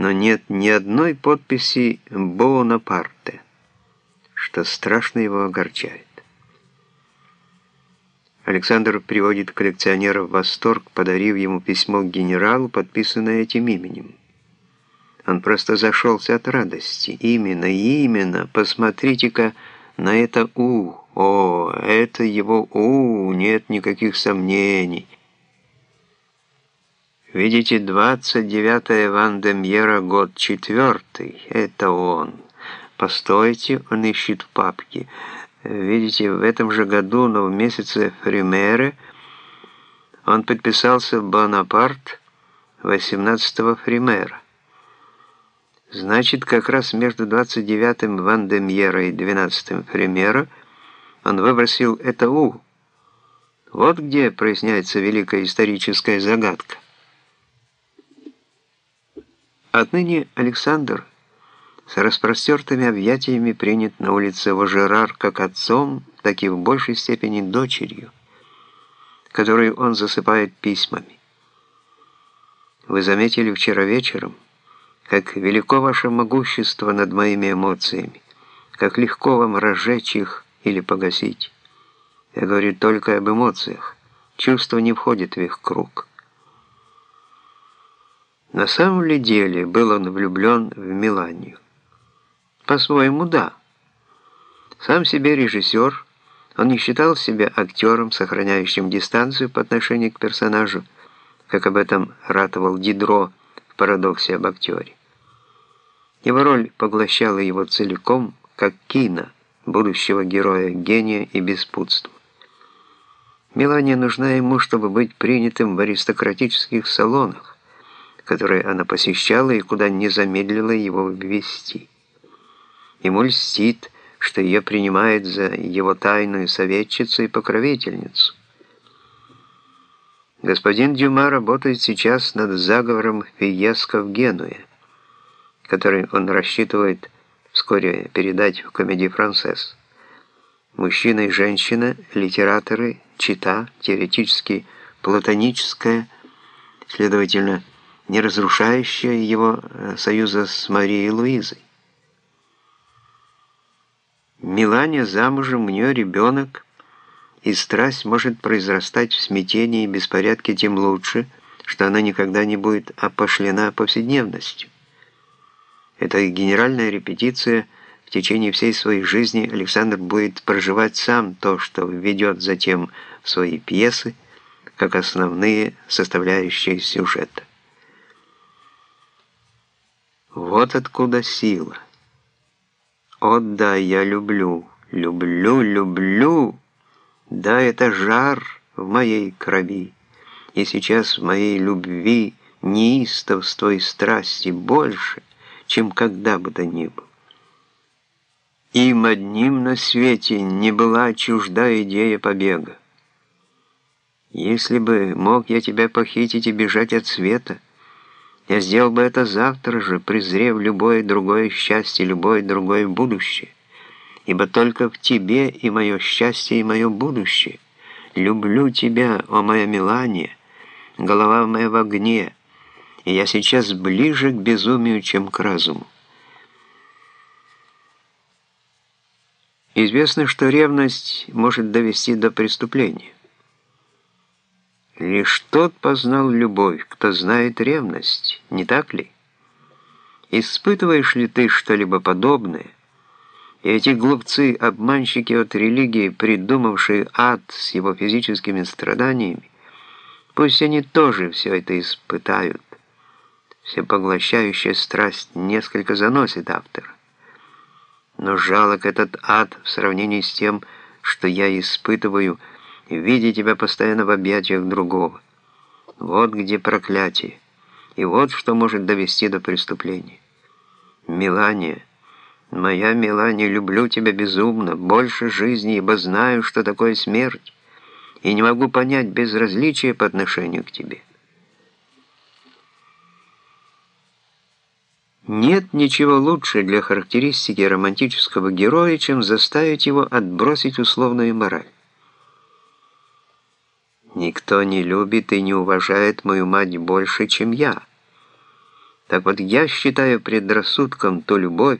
но нет ни одной подписи Бонапарте, что страшно его огорчает. Александр приводит коллекционера в восторг, подарив ему письмо к генералу, подписанное этим именем. Он просто зашелся от радости. Именно, именно, посмотрите-ка на это «У». О, это его «У», нет никаких сомнений. Видите, 29 Ван Демьера, год четвертый. Это он. Постойте, он ищет в папке. Видите, в этом же году, но в месяце Фримере, он подписался Бонапарт 18-го Фримера. Значит, как раз между 29-м Ван Демьера и 12-м Фримера он выбросил это «У». Вот где проясняется великая историческая загадка. Отныне Александр с распростертыми объятиями принят на улице Вожерар как отцом, так и в большей степени дочерью, которую он засыпает письмами. Вы заметили вчера вечером, как велико ваше могущество над моими эмоциями, как легко вам разжечь их или погасить. Я говорю только об эмоциях. Чувство не входит в их круг. На самом ли деле был он влюблен в Миланию? По-своему, да. Сам себе режиссер, он не считал себя актером, сохраняющим дистанцию по отношению к персонажу, как об этом ратовал Дидро в «Парадоксе об актере». Его роль поглощала его целиком, как кино, будущего героя, гения и беспутства. Мелания нужна ему, чтобы быть принятым в аристократических салонах, которые она посещала и куда не замедлила его ввести. Ему льстит, что ее принимает за его тайную советчицу и покровительницу. Господин Дюма работает сейчас над заговором Фиеско в Генуе, который он рассчитывает вскоре передать в комедии «Францесс». Мужчина и женщина, литераторы, чита, теоретически платоническая, следовательно, не разрушающая его э, союза с Марией Луизой. Милане замужем, у нее ребенок, и страсть может произрастать в смятении и беспорядке тем лучше, что она никогда не будет опошлена повседневностью. Это генеральная репетиция в течение всей своей жизни Александр будет проживать сам то, что введет затем в свои пьесы, как основные составляющие сюжета. Вот откуда сила. О да, я люблю, люблю, люблю. Да, это жар в моей крови. И сейчас в моей любви неистовства и страсти больше, чем когда бы то ни было. Им одним на свете не была чужда идея побега. Если бы мог я тебя похитить и бежать от света, я сделал бы это завтра же, презрев любое другое счастье, любое другое будущее. Ибо только в тебе и мое счастье, и мое будущее. Люблю тебя, о моя Мелания, голова моя в огне, и я сейчас ближе к безумию, чем к разуму. Известно, что ревность может довести до преступления. Лишь тот познал любовь, кто знает ревность, не так ли? Испытываешь ли ты что-либо подобное? И эти глупцы, обманщики от религии, придумавшие ад с его физическими страданиями, пусть они тоже все это испытают. Всепоглощающая страсть несколько заносит автора. Но жалок этот ад в сравнении с тем, что я испытываю, видя тебя постоянно в объятиях другого. Вот где проклятие. И вот что может довести до преступления. Мелания, моя Мелания, люблю тебя безумно, больше жизни, ибо знаю, что такое смерть, и не могу понять безразличия по отношению к тебе. Нет ничего лучше для характеристики романтического героя, чем заставить его отбросить условную мораль. Никто не любит и не уважает мою мать больше, чем я. Так вот я считаю предрассудком то любовь,